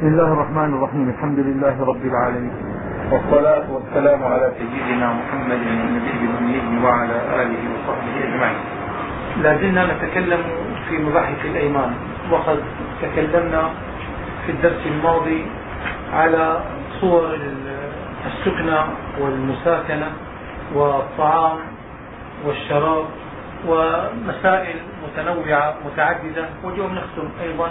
بسم الله الرحمن الرحيم. الحمد لله رب العالمين. والصلاة والسلام على سيدنا محمد النبي الأمي وعلى آله وصحبه أجمعين. لا زلنا نتكلم في مباحث الأيمان. وقد تكلمنا في الدرس الماضي على صور السكنى والمساكنة والطعام والشراب ومسائل متنوعة متعددة. واليوم نختم أيضا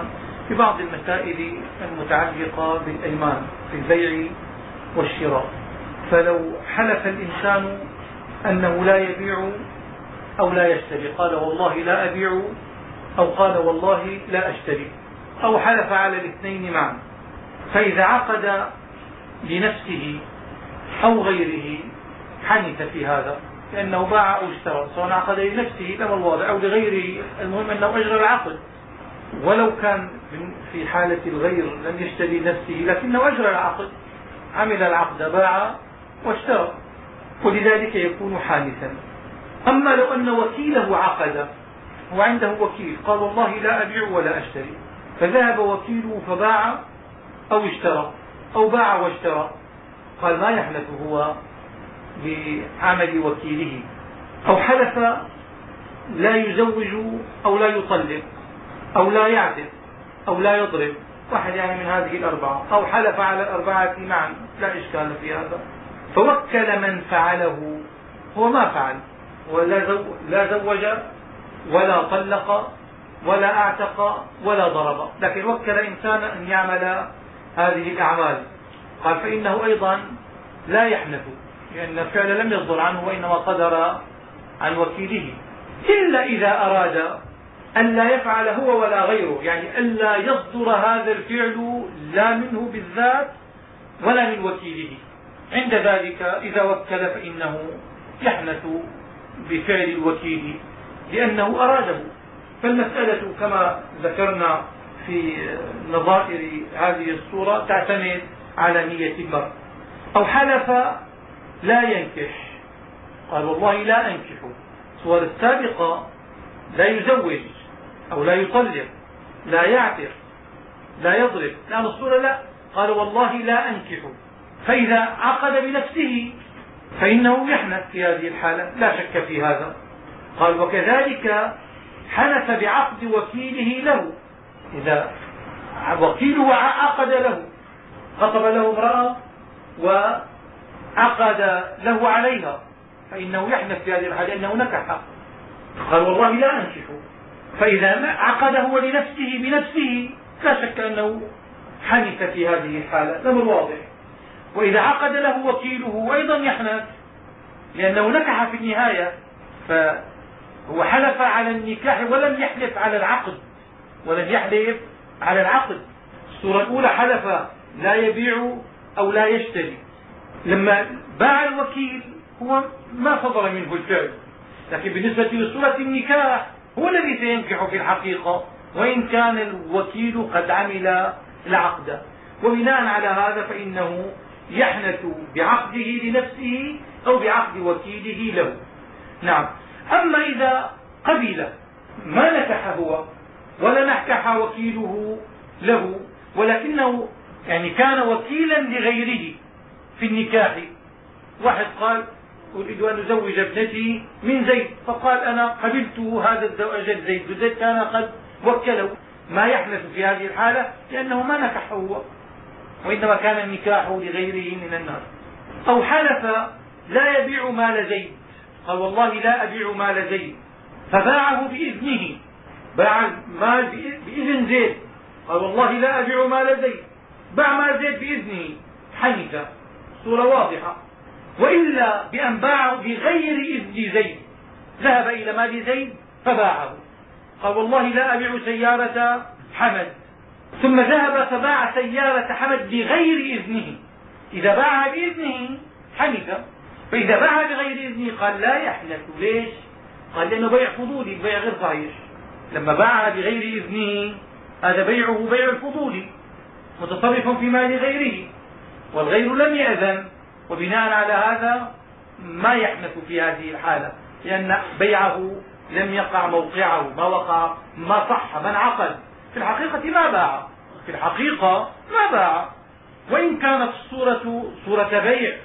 ببعض المسائل المتعلقة بالأيمان في البيع والشراء. فلو حلف الإنسان أنه لا يبيع أو لا يشتري قال والله لا أبيع أو قال والله لا أشتري أو حلف على الاثنين معا فإذا عقد لنفسه أو غيره حنث في هذا لأنه باع أو اشترى سواء عقد لنفسه كما الواضع أو لغيره المهم أنه أجرى العقد. ولو كان في حالة الغير لم يشتري نفسه لكنه أجرى العقد عمل العقد باع واشترى. ولذلك يكون حادثا. أما لو أن وكيله عقد وعنده وكيل قال والله لا أبيع ولا أشتري. فذهب وكيله فباع أو اشترى أو باع واشترى. قال ما يحلف هو بعمل وكيله؟ أو حلف لا يزوج أو لا يطلق. أو لا يعتق أو لا يضرب. واحد يعني من هذه الأربعة. أو حلف على الأربعة معا لا إشكال في هذا. فوكل من فعله. هو ما فعل. ولا لا زوج ولا طلق ولا أعتق ولا ضرب. لكن وكل إنسانا أن يعمل هذه الأعمال. قال فإنه أيضا لا يحنث. لأن الفعل لم يصدر عنه وإنما صدر عن وكيله. إلا إذا أراد أن لا يفعل هو ولا غيره يعني ألا يصدر هذا الفعل لا منه بالذات ولا من وكيله. عند ذلك إذا وكل فإنه يحنث بفعل الوكيل لأنه أراده. فالمسألة كما ذكرنا في نظائر هذه الصورة تعتمد على نية المرء. أو حلف لا ينكح. قال والله لا أنكح. الصور السابقة لا يزوج. أو لا يطلق لا يعتق لا يضرب. لأن الصورة لا قال والله لا أنكح. فإذا عقد بنفسه فإنه يحنث في هذه الحالة. لا شك في هذا. قال وكذلك حنث بعقد وكيله له. إذا وكيله عقد له خطب له امرأة وعقد له عليها فإنه يحنث في هذه الحالة لأنه نكح. قال والله لا أنكح. فإذا عقد هو لنفسه بنفسه لا شك أنه حنث في هذه الحالة. الأمر واضح. وإذا عقد له وكيله أيضا يحنث لأنه نكح في النهاية فهو حلف على النكاح ولم يحلف على العقد. ولم يحلف على العقد. الصورة الأولى حلف لا يبيع أو لا يشتري. لما باع الوكيل هو ما صدر منه الفعل. لكن بالنسبة لصورة النكاح هو الذي سينكح في الحقيقة وإن كان الوكيل قد عمل العقد. وبناء على هذا فإنه يحنث بعقده لنفسه أو بعقد وكيله له. نعم. أما إذا قبل ما نكح هو ولا نكح وكيله له ولكنه يعني كان وكيلا لغيره في النكاح. واحد قال أريد أن أزوج ابنتي من زيد. فقال أنا قبلت هذا الزواج زيد. وزيد كان قد وكله. ما يحدث في هذه الحالة لأنه ما نكح هو وإنما كان النكاح لغيره من الناس. أو حلف لا يبيع مال زيد. قال والله لا أبيع مال زيد. فباعه بإذنه. باع المال بإذن زيد. قال والله لا أبيع مال زيد. باع مال زيد بإذنه. حنث صورة واضحة. وإلا بأن باعه بغير إذن زيد. ذهب إلى مال زيد فباعه. قال والله لا أبيع سيارة حمد. ثم ذهب فباع سيارة حمد بغير إذنه. إذا باعها بإذنه حنث فإذا باعها بغير إذنه قال لا يحنث ليش؟ قال لأنه بيع فضولي بيع غير صحيح. لما باعها بغير إذنه هذا بيعه بيع الفضولي متصرف في مال غيره والغير لم يأذن. وبناء على هذا ما يحنث في هذه الحالة لأن بيعه لم يقع موقعه ما وقع ما صح من عقد. في الحقيقة ما باع. في الحقيقة ما باع. وإن كانت الصورة صورة بيع.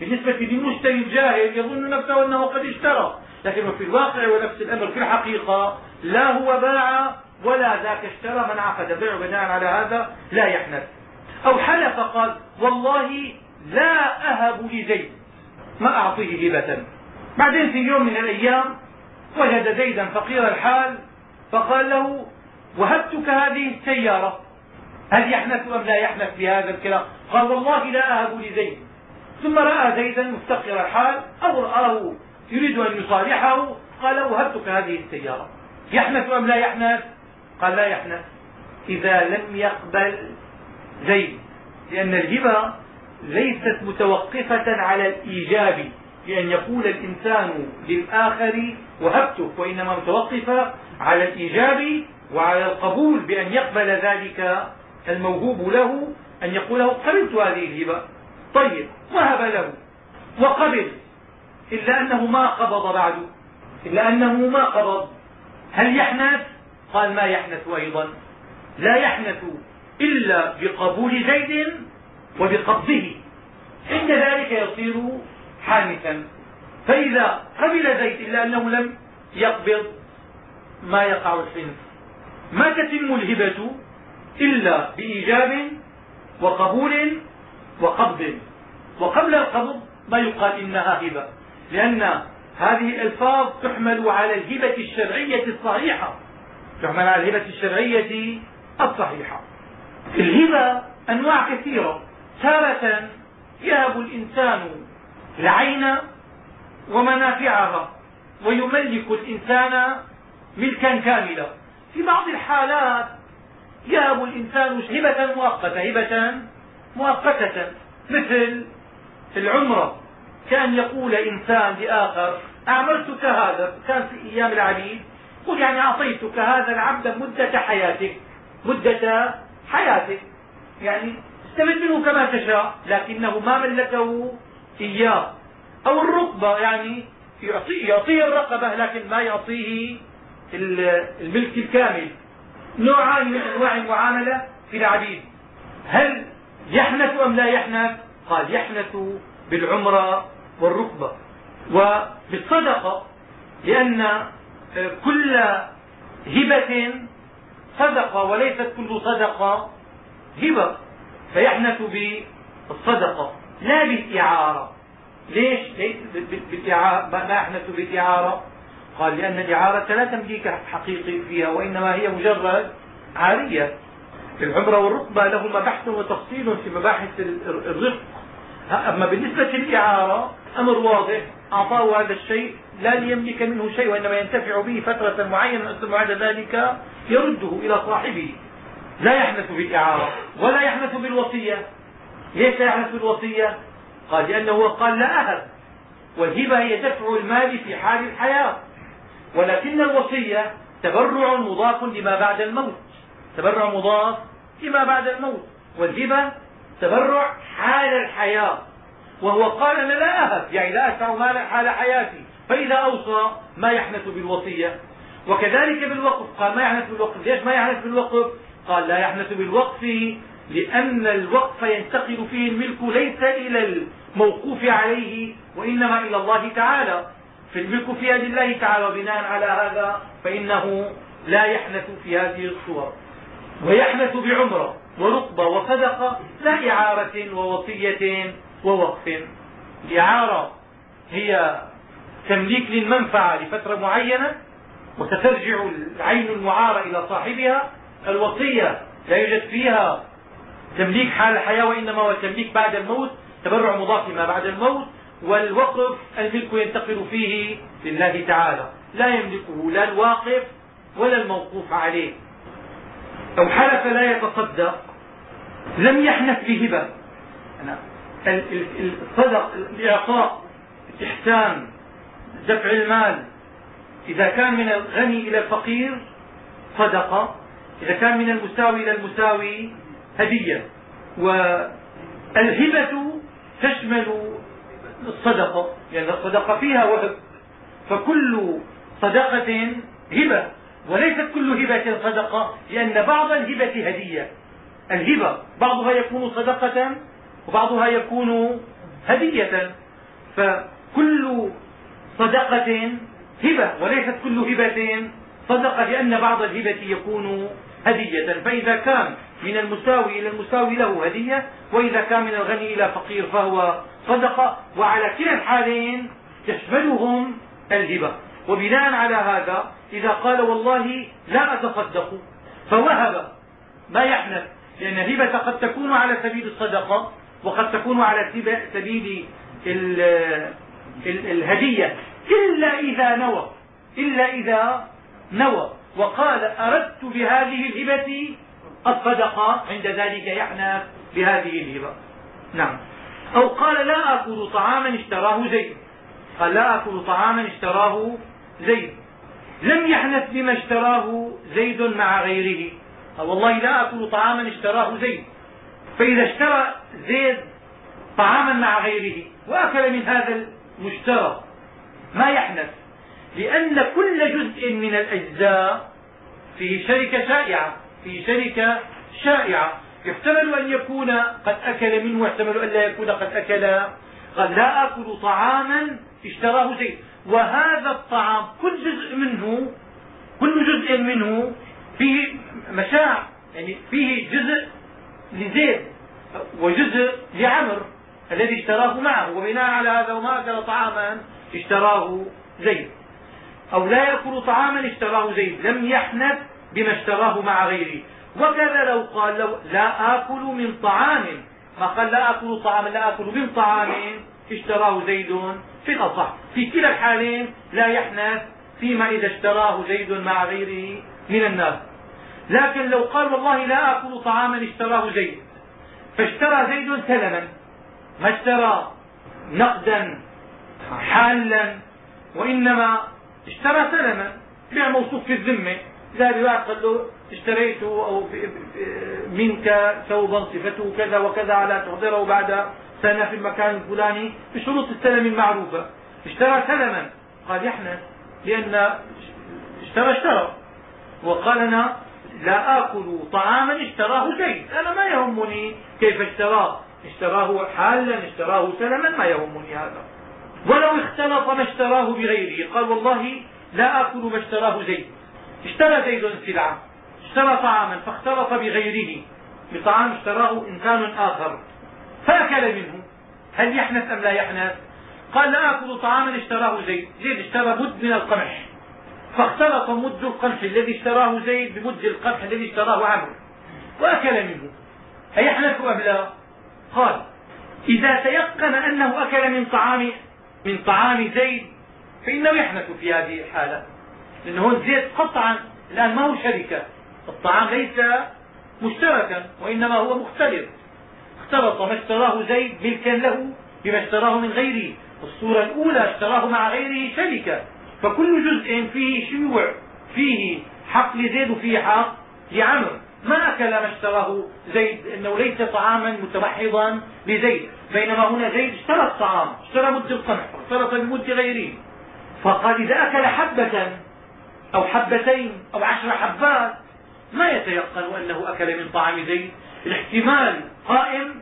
بالنسبة للمشتري الجاهل يظن نفسه أنه قد اشترى. لكن في الواقع ونفس الأمر في الحقيقة لا هو باع ولا ذاك اشترى. من عقد بيع بناء على هذا لا يحنث. أو حلف قال والله لا أهب لزيد ما أعطيه هبة. بعدين في يوم من الأيام وجد زيدا فقير الحال فقال له وهبتك هذه السيارة هل يحنث أم لا يحنث بهذا الكلام؟ قال والله لا أهب لزيد. ثم رأى زيدا مفتقر الحال أو رآه يريد أن يصالحه قال وهبتك هذه السيارة يحنث أم لا يحنث؟ قال لا يحنث إذا لم يقبل زيد لأن الهبة ليست متوقفة على الإيجاب بأن يقول الإنسان للآخر وهبتك وإنما متوقفة على الإيجاب وعلى القبول بأن يقبل ذلك الموهوب له أن يقول له قبلت هذه الهبة. طيب وهب له؟ وقبل إلا أنه ما قبض بعد إلا أنه ما قبض. هل يحنث؟ قال ما يحنث أيضا. لا يحنث إلا بقبول زيد وبقبضه. عند ذلك يصير حانثا فإذا قبل زيد إلا أنه لم يقبض ما يقع الحنث ما تتم الهبة إلا بإيجاب وقبول وقبض. وقبل القبض ما يقال إنها هبة. لأن هذه الألفاظ تحمل على الهبة الشرعية الصحيحة. تحمل على الهبة الشرعية الصحيحة. الهبة أنواع كثيرة. تارة يهب الإنسان العين ومنافعها ويملك الإنسان ملكا كاملا. في بعض الحالات يهب الإنسان هبة مؤقتة هبة مؤقتة. مثل العمرة كان يقول إنسان لآخر أعملتك هذا؟ كان في أيام العبيد قل يعني أعطيتك هذا العبد مدة حياتك مدة حياتك. يعني استفد منه كما تشاء لكنه ما ملكه إياه. أو الرقبة يعني يعطيه, يعطيه الرقبة لكن ما يعطيه الملك الكامل. نوعان من أنواع المعاملة في العبيد. هل يحنث أم لا يحنث؟ قال يحنث بالعمرة والركبة وبالصدقة لأن كل هبة صدقة وليست كل صدقة هبة. فيحنث بالصدقة لا بالإعارة. ليش؟ ما يحنث بالإعارة؟ قال لأن الإعارة لا تمليك حقيقي فيها وإنما هي مجرد عارية. العمرة والركبة لهما بحث وتفصيل في مباحث الرفق. أما بالنسبة للإعارة أمر واضح. أعطاه هذا الشيء لا ليملك منه شيء وإنما ينتفع به فترة معينة ثم بعد ذلك يرده إلى صاحبه. لا يحنث بالإعارة ولا يحنث بالوصية. ليس يحنث بالوصية؟ قال لأنه قال لا أهب والهبة هي دفع المال في حال الحياة. ولكن الوصية تبرع مضاف لما بعد الموت. تبرع مضاف لما بعد الموت. والهبة تبرع حال الحياة. وهو قال أنا لا اهب يعني لا أدفع مالا حال حياتي. فإذا أوصى ما يحنث بالوصية. وكذلك بالوقف. قال ما يحنث بالوقف. ليش ما يحنث بالوقف؟ قال لا يحنث بالوقف لأن الوقف ينتقل فيه الملك ليس إلى الموقوف عليه وإنما إلى الله تعالى. في الملك في يد الله تعالى وبناء على هذا فإنه لا يحنث في هذه الصور. ويحنث بعمرة ورقبة وصدقة لا إعارة ووصية ووقف. الإعارة هي تمليك للمنفعة لفترة معينة وسترجع العين المعارة إلى صاحبها الوصية لا يوجد فيها تمليك حال الحياة وإنما هو تمليك بعد الموت تبرع مضاف ما بعد الموت والوقف الملك ينتقل فيه لله تعالى. لا يملكه لا الواقف ولا الموقوف عليه. أو حلف لا يتصدق لم يحنث بهبة الصدق الإعطاء الإحسان دفع المال. إذا كان من الغني إلى الفقير صدقة إذا كان من المساوي إلى المساوي هدية. والهبة تشمل الصدقة لأن يعني الصدقة فيها وهب. فكل صدقة هبة وليست كل هبة صدقة لأن بعض الهبة هدية. الهبة بعضها يكون صدقة وبعضها يكون هدية. فكل صدقة هبة وليست كل هبة صدقة لأن بعض الهبة يكون هدية. فإذا كان من المساوي إلى المساوي له هدية وإذا كان من الغني إلى فقير فهو صدقة. وعلى كلا الحالين تشملهم الهبة. وبناء على هذا إذا قال والله لا أتصدق فوهب ما يحنث لأن الهبة قد تكون على سبيل الصدقة وقد تكون على سبيل الهدية. إلا إذا نوى. إلا إذا نوى. وقال أردت بهذه الهبة الصدقة عند ذلك يحنى بهذه الهبة. نعم. أو قال لا أكل طعاما اشتراه زيد. قال لا أكل طعاما اشتراه زيد. لم يحنث بما اشتراه زيد مع غيره. والله لا أكل طعاما اشتراه زيد. فإذا اشترى زيد طعاما مع غيره وأكل من هذا المشترى ما يحنث؟ لأن كل جزء من الأجزاء فيه شركة شائعة فيه شركة شائعة. يحتمل أن يكون قد أكل منه ويحتمل أن لا يكون قد أكل. قال لا أكل طعاما اشتراه زيد وهذا الطعام كل جزء منه كل جزء منه فيه مشاع يعني فيه جزء لزيد وجزء لعمر الذي اشتراه معه. وبناء على هذا وما أكل طعاما اشتراه زيد. أو لا يأكل طعاما اشتراه زيد لم يحنث بما اشتراه مع غيره. وكذا لو قال لو لا آكل من طعام. ما قال لا آكل طعاما لا آكل من طعام اشتراه زيد في الأصح في كلا الحالين لا يحنث فيما إذا اشتراه زيد مع غيره من الناس. لكن لو قال والله لا آكل طعاما اشتراه زيد فاشترى زيد سلما. ما اشترى؟ نقدا حالا. وإنما اشترى سلما بيع موصوف في الذمة. ذهب واحد قال له اشتريت أو منك ثوبا صفته كذا وكذا على تحضره بعد سنة في المكان الفلاني بشروط السلم المعروفة اشترى سلما قال يحنث لأن اشترى اشترى. وقال أنا لا آكل طعاما اشتراه زيد أنا ما يهمني كيف اشتراه. اشتراه حالا اشتراه سلما ما يهمني هذا. ولو اختلط ما اشتراه بغيره. قال والله لا آكل ما اشتراه زيد. اشترى زيد سلعة اشترى طعاما فاختلط بغيره. بطعام اشتراه إنسان آخر. فأكل منه. هل يحنث أم لا يحنث؟ قال لا آكل طعاما اشتراه زيد. زيد اشترى مد من القمح. فاختلط مد القمح الذي اشتراه زيد بمد القمح الذي اشتراه عمرو. وأكل منه. أيحنث أم لا؟ قال إذا تيقن أنه أكل من طعام من طعام زيد فإنه يحنث في هذه الحالة. لأنه زيد قطعا الآن ما هو شركة. الطعام ليس مشتركا وإنما هو مختلط اختلط ما اشتراه زيد ملكا له بما اشتراه من غيره. الصورة الأولى اشتراه مع غيره شركة. فكل جزء فيه شيوع فيه حق لزيد وفيه حق لعمر ما أكل ما اشتراه زيد إنه ليس طعاما متمحضا لزيد. بينما هنا زيد اشترى الطعام اشترى مد القمح واختلط بمد غيره فقال إذا أكل حبة أو حبتين أو عشر حبات ما يتيقن أنه أكل من طعام زيد. الاحتمال قائم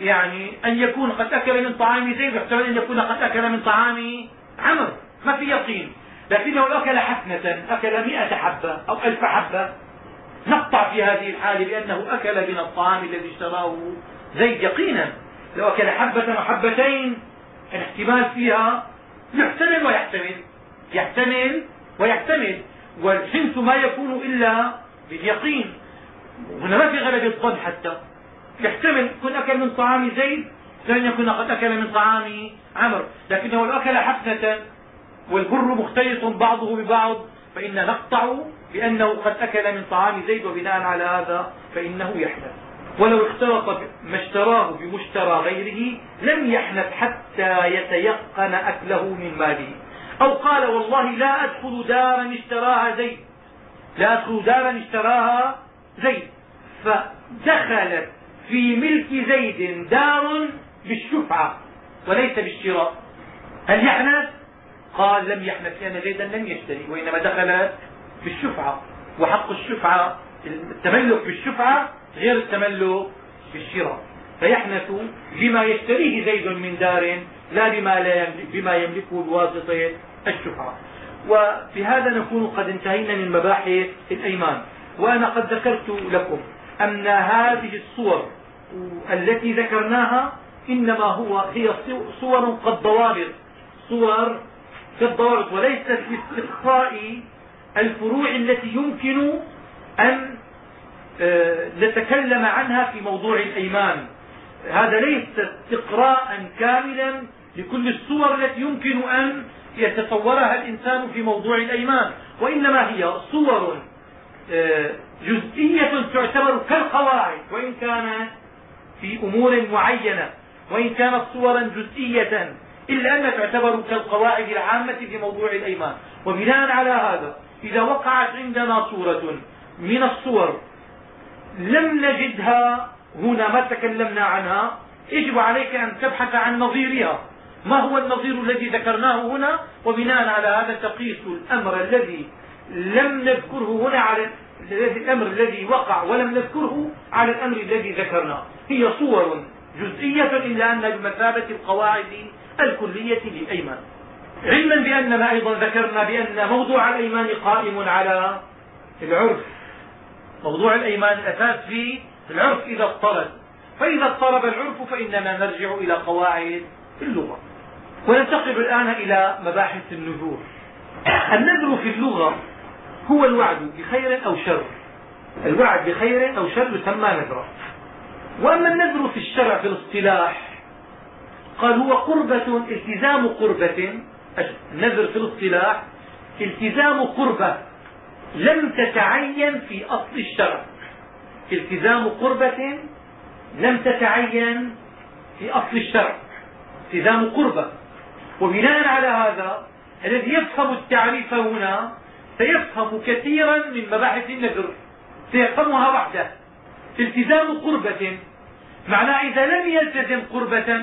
يعني أن يكون قد أكل من طعام زيد واحتمال أن يكون قد أكل من طعام عمر ما في يقين. لكنه لو أكل حفنة أكل مئة حبة أو ألف حبة نقطع في هذه الحالة بأنه أكل من الطعام الذي اشتراه زيد يقينا. لو أكل حبة أو حبتين الاحتمال فيها يحتمل ويحتمل. يحتمل ويحتمل. والحنث ما يكون إلا باليقين. هنا ما في غلبة الظن حتى. يحتمل يكون أكل من طعام زيد لن يكون قد أكل من طعام عمر لكنه لو أكل حفنة والبر مختلط بعضه ببعض فإن نقطع بأنه قد أكل من طعام زيد وبناء على هذا فإنه يحنث. ولو اختلط ما اشتراه بمشترى غيره لم يحنث حتى يتيقن أكله من ماله أو قال والله لا أدخل دارا اشتراها زيد. لا أدخل دارا اشتراها زيد. فدخلت في ملك زيد دار بالشفعة وليس بالشراء. هل يحنث؟ قال لم يحنث لأن زيدا لم يشتري وإنما دخلت بالشفعة. وحق الشفعة التملك بالشفعة غير التملك بالشراء. فيحنث بما يشتريه زيد من دار لا بما, لا يملك بما يملكه بواسطة الشفعة. وبهذا نكون قد انتهينا من مباحث الأيمان. وأنا قد ذكرت لكم أن هذه الصور التي ذكرناها إنما هو هي صور كالضوابط صور كالضوابط وليست لاستقصاء الفروع التي يمكن أن آه، نتكلم عنها في موضوع الأيمان. هذا ليس استقراء كاملا لكل الصور التي يمكن أن يتصورها الإنسان في موضوع الأيمان وإنما هي صور آه، جزئية تعتبر كالقواعد وإن كانت في أمور معينة وإن كانت صورا جزئية إلا أنها تعتبر كالقواعد العامة في موضوع الأيمان. وبناء على هذا إذا وقعت عندنا صورة من الصور لم نجدها هنا ما تكلمنا عنها يجب عليك أن تبحث عن نظيرها. ما هو النظير الذي ذكرناه هنا؟ وبناء على هذا تقيس الأمر الذي لم نذكره هنا على الأمر الذي وقع ولم نذكره على الأمر الذي ذكرناه. هي صور جزئية إلا أنها بمثابة القواعد الكلية للأيمان علما بأننا أيضا ذكرنا بأن موضوع الأيمان قائم على العرف. موضوع الأيمان الأساس فيه العرف إذا اضطرب فإذا اضطرب العرف فإننا نرجع إلى قواعد اللغة. وننتقل الآن إلى مباحث النذور. النذر في اللغة هو الوعد بخير أو شر. الوعد بخير أو شر يسمى نذرا وأما النذر في الشرع في الاصطلاح قال هو قربة التزام قربة النذر في الاصطلاح التزام قربة لم تتعين في أصل الشرع. التزام قربة لم تتعين في أصل الشرع. التزام قربة. وبناء على هذا الذي يفهم التعريف هنا سيفهم كثيرا من مباحث النذر. سيفهمها وحده. التزام قربة معناه إذا لم يلتزم قربة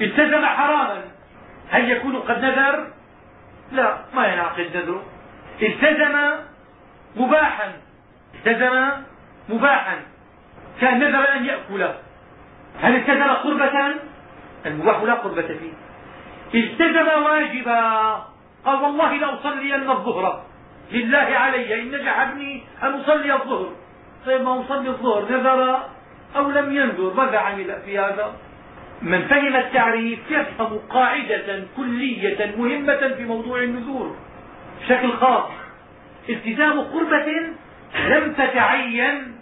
التزم حراما. هل يكون قد نذر؟ لا ما ينعقد نذره. التزم مباحا. التزم مباحا. كان نذر أن يأكله. هل التزم قربة؟ المباح لا قربة فيه. التزم واجبا. قال والله لاصلين الظهر. لله علي إن نجح ابني أن أصلي الظهر. طيب ما أصلي الظهر نذر أو لم ينذر؟ ماذا عمل في هذا؟ من فهم التعريف يفهم قاعدة كلية مهمة في موضوع النذور بشكل خاص التزام قربة لم تتعين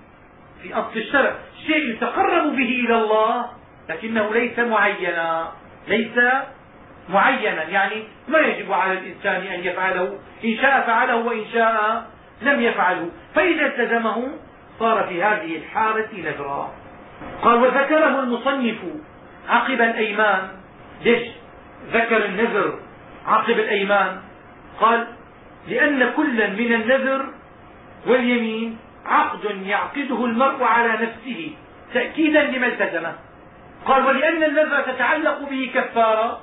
في أصل الشرع. شيء يتقرب به إلى الله لكنه ليس معينا. ليس معينا. يعني ما يجب على الإنسان أن يفعله؟ إن شاء فعله وإن شاء لم يفعله. فإذا التزمه صار في هذه الحالة نذرا. قال وذكره المصنف عقب الأيمان. ليش ذكر النذر عقب الأيمان؟ قال لأن كلا من النذر واليمين عقد يعقده المرء على نفسه تأكيدا لما التزمه قال ولأن النذر تتعلق به كفارة.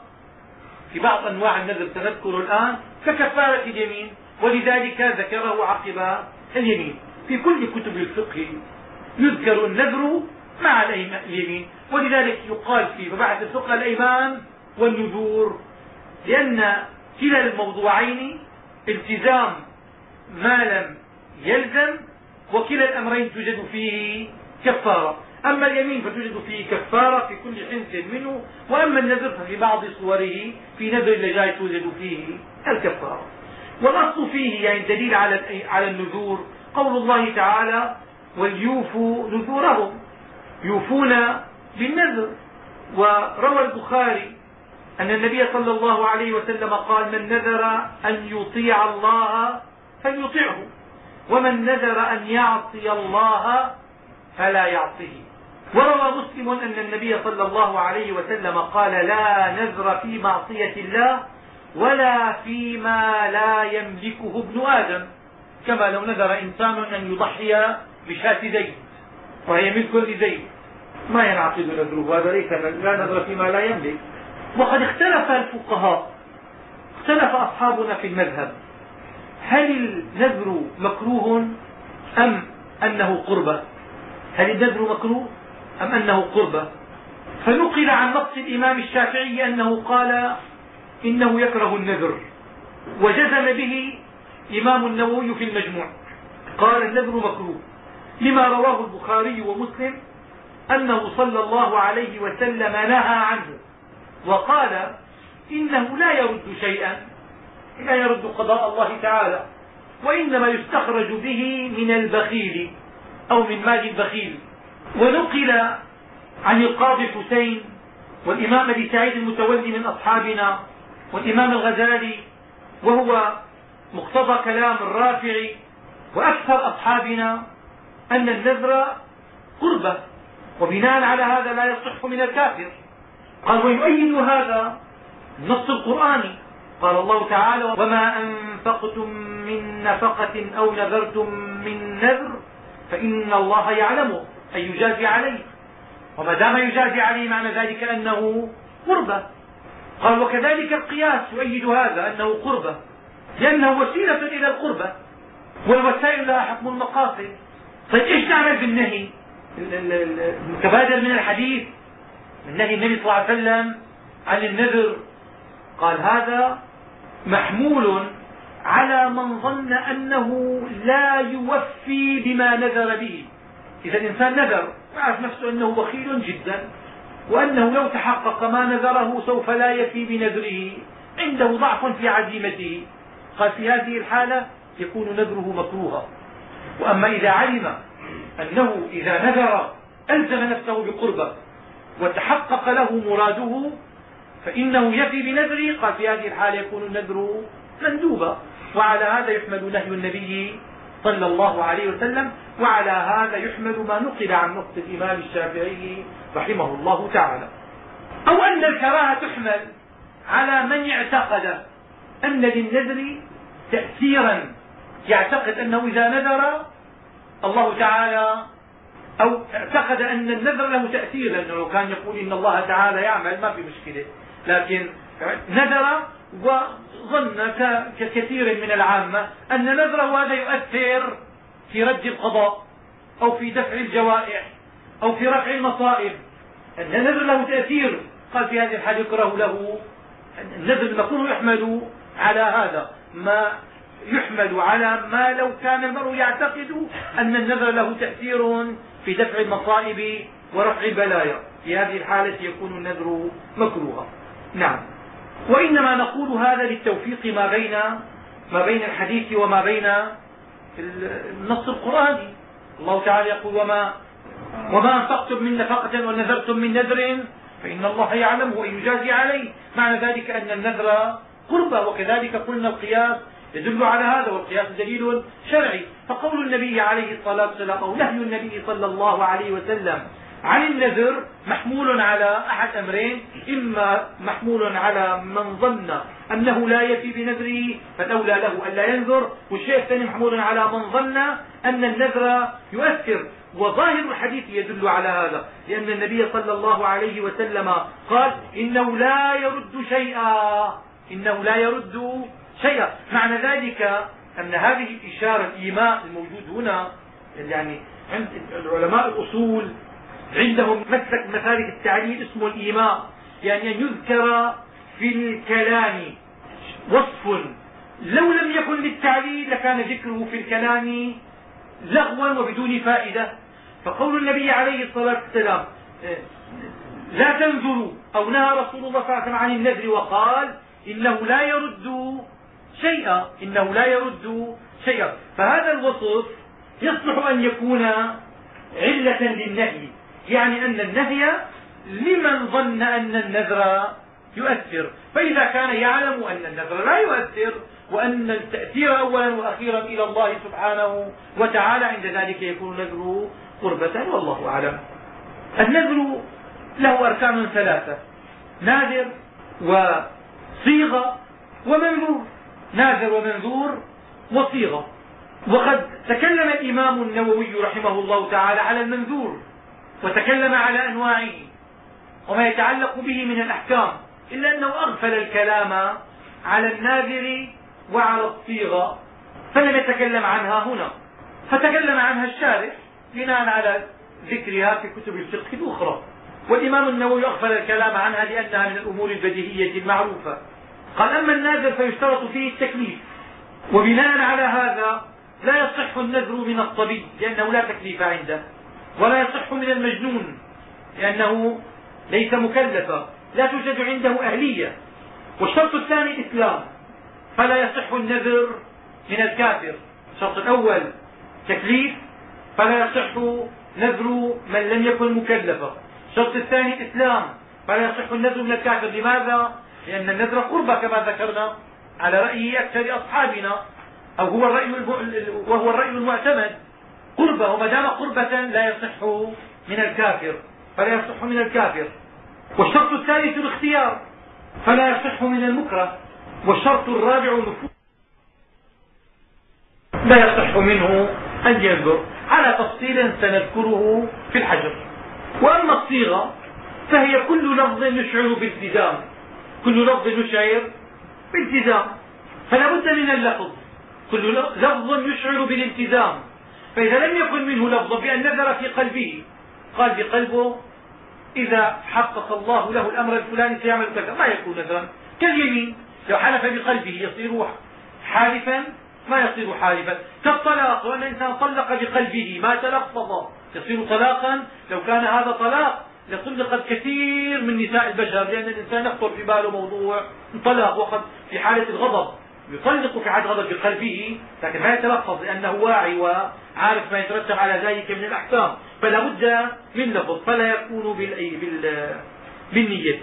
في بعض أنواع النذر سنذكر الآن ككفارة اليمين ولذلك ذكره عقب اليمين. في كل كتب الفقه يذكر النذر مع اليمين. ولذلك يقال في مباحث الفقه الأيمان والنذور لأن كلا الموضوعين التزام ما لم يلزم وكلا الأمرين توجد فيه كفارة. أما اليمين فتوجد فيه كفارة في كل حنس منه وأما النذر ففي بعض صوره في نذر اللجاء توجد فيه الكفارة. والأصل فيه يعني دليل على على النذور. قول الله تعالى وليوفوا نذورهم. يوفون بالنذر. وروى البخاري أن النبي صلى الله عليه وسلم قال من نذر أن يطيع الله فليطعه ومن نذر أن يعصي الله فلا يعصيه. وروى مسلم أن النبي صلى الله عليه وسلم قال لا نذر في معصية الله ولا فيما لا يملكه ابن آدم. كما لو نذر إنسان أن يضحي بشاة زيد وهي ملك لزيد ما ينعقد نذره هذا ليس لا نذر فيما لا يملك وقد اختلف الفقهاء. اختلف أصحابنا في المذهب. هل النذر مكروه أم أنه قربة؟ هل النذر مكروه أم أنه قربة؟ فنقل عن نص الإمام الشافعي أنه قال إنه يكره النذر. وجزم به الإمام النووي في المجموع. قال النذر مكروه. لما رواه البخاري ومسلم أنه صلى الله عليه وسلم نهى عنه. وقال إنه لا يرد شيئا لا يرد قضاء الله تعالى وإنما يستخرج به من البخيل أو من مال البخيل. ونقل عن القاضي حسين والإمام أبي سعيد المتولي من أصحابنا والإمام الغزالي وهو مقتضى كلام الرافعي وأكثر أصحابنا أن النذر قربة. وبناء على هذا لا يصح من الكافر. قال ويؤيد هذا النص القرآني قال الله تعالى وما أنفقتم من نفقة أو نذرتم من نذر فإن الله يعلمه أي يجازي عليه وما دام يجازي عليه معنى ذلك أنه قربة. قال وكذلك القياس يؤيد هذا أنه قربة لأنه وسيلة إلى القربة. والوسائل لها حكم المقاصد. طيب إيش نعمل بالنهي؟ المتبادل من الحديث من نهي النبي صلى الله عليه وسلم عن النذر. قال هذا محمول على من ظن أنه لا يوفي بما نذر به. إذا الإنسان نذر ويعرف نفسه أنه بخيل جدا وأنه لو تحقق ما نذره سوف لا يفي بنذره. عنده ضعف في عزيمته. قال في هذه الحالة يكون نذره مكروها. وأما إذا علم أنه إذا نذر ألزم نفسه بقربة وتحقق له مراده فإنه يفي بنذره قال في هذه الحالة يكون النذر مندوبا. وعلى هذا يحمل نهي النبي صلى الله عليه وسلم وعلى هذا يحمل ما نقل عن نص الإمام الشافعي رحمه الله تعالى. أو أن الكراهة تحمل على من اعتقد أن للنذر تأثيرا يعتقد أنه إذا نذر الله تعالى أو اعتقد أن النذر له تأثير لأنه لو كان يقول إن الله تعالى يعمل ما في مشكلة. لكن نذر وظن ككثير من العامة أن نذره هذا يؤثر في رد القضاء أو في دفع الجوائح أو في رفع المصائب. أن النذر له تأثير. قال في هذه الحال يكره له. النذر المكروه يحمل على هذا. ما يحمل على ما لو كان المرء يعتقد أن النذر له تأثير في دفع المصائب ورفع البلايا. في هذه الحالة يكون النذر مكروها. نعم. وإنما نقول هذا للتوفيق ما بين ما بين الحديث وما بين النص القرآني. الله تعالى يقول وما وما أنفقتم من نفقة ونذرتم من نذر فإن الله يعلمه ويجازي عليه. معنى ذلك أن النذر قربى وكذلك قلنا القياس يدل على هذا والقياس دليل شرعي. فقول النبي عليه الصلاة والسلام أو نهي النبي صلى الله عليه وسلم عن النذر محمول على أحد أمرين إما محمول على من ظن أنه لا يفي بنذره فالأولى له ألا ينذر والشيء الثاني محمول على من ظن أن النذر يؤثر. وظاهر الحديث يدل على هذا لأن النبي صلى الله عليه وسلم قال إنه لا يرد شيئا إنه لا يرد شيئا معنى ذلك أن هذه الإشارة الإيماء الموجود هنا يعني عند العلماء الأصول عندهم مسلك مسالك التعليل اسمه الإيماء يعني أن يذكر في الكلام وصف. لو لم يكن للتعليل لكان ذكره في الكلام لغوا وبدون فائدة. فقول النبي عليه الصلاة والسلام لا تنذروا أو نهى رسول الله صلى الله عليه وسلم عن النذر وقال إنه لا يرد شيئا إنه لا يرد شيئا. فهذا الوصف يصلح أن يكون علة للنهي. يعني أن النهي لمن ظن أن النذر يؤثر. فإذا كان يعلم أن النذر لا يؤثر وأن التأثير أولا وأخيرا إلى الله سبحانه وتعالى عند ذلك يكون النذر قربة والله أعلم. النذر له أركان ثلاثة ناذر وصيغة ومنذور ناذر ومنذور وصيغة. وقد تكلم الإمام النووي رحمه الله تعالى على المنذور وتكلم على أنواعه وما يتعلق به من الأحكام إلا أنه أغفل الكلام على الناذر وعلى الصيغة فلم يتكلم عنها هنا. فتكلم عنها الشارح بناء على ذكرها في كتب الفقه الأخرى. والإمام النووي أغفل الكلام عنها لأنها من الأمور البديهية المعروفة. قال أما الناذر فيشترط فيه التكليف. وبناء على هذا لا يصح النذر من الصبي لأنه لا تكليف عنده ولا يصح من المجنون لأنه ليس مكلفا لا توجد عنده أهلية. والشرط الثاني إسلام فلا يصح النذر من الكافر. الشرط الأول تكليف فلا يصح نذر من لم يكن مكلفا. الشرط الثاني إسلام فلا يصح النذر من الكافر. لماذا؟ لأن النذر قربة كما ذكرنا على رأي أكثر أصحابنا أو هو الرأي وهو الرأي المعتمد. قربة وما دام قربة لا يصح من الكافر فلا يصح من الكافر. والشرط الثالث الاختيار فلا يصح من المكره. والشرط الرابع النفوذ لا يصح منه أن ينذر. على تفصيل سنذكره في الحجر. وأما الصيغة فهي كل لفظ يشعر بالتزام. كل لفظ يشعر بالتزام فلا بد من اللفظ. كل لفظ يشعر بالالتزام فإذا لم يكن منه لفظ بأن نذر في قلبه قال بقلبه إذا حقق الله له الأمر الفلاني سيعمل كذا. ما يكون نذرا. كاليمين لو حلف بقلبه يصير حالفا ما يصير حالفا. كالطلاق وأن الإنسان طلق بقلبه ما تلفظ. يصير طلاقا لو كان هذا طلاق لطلقت كثير من نساء البشر لأن الإنسان يخطر في باله موضوع طلاق وقد في حالة الغضب. يطلق في حالة الغضب بقلبه لكن ما يتلفظ لأنه واعي وعارف ما يترتب على ذلك من الأحكام. فلا بد من لفظ فلا يكون بالنية.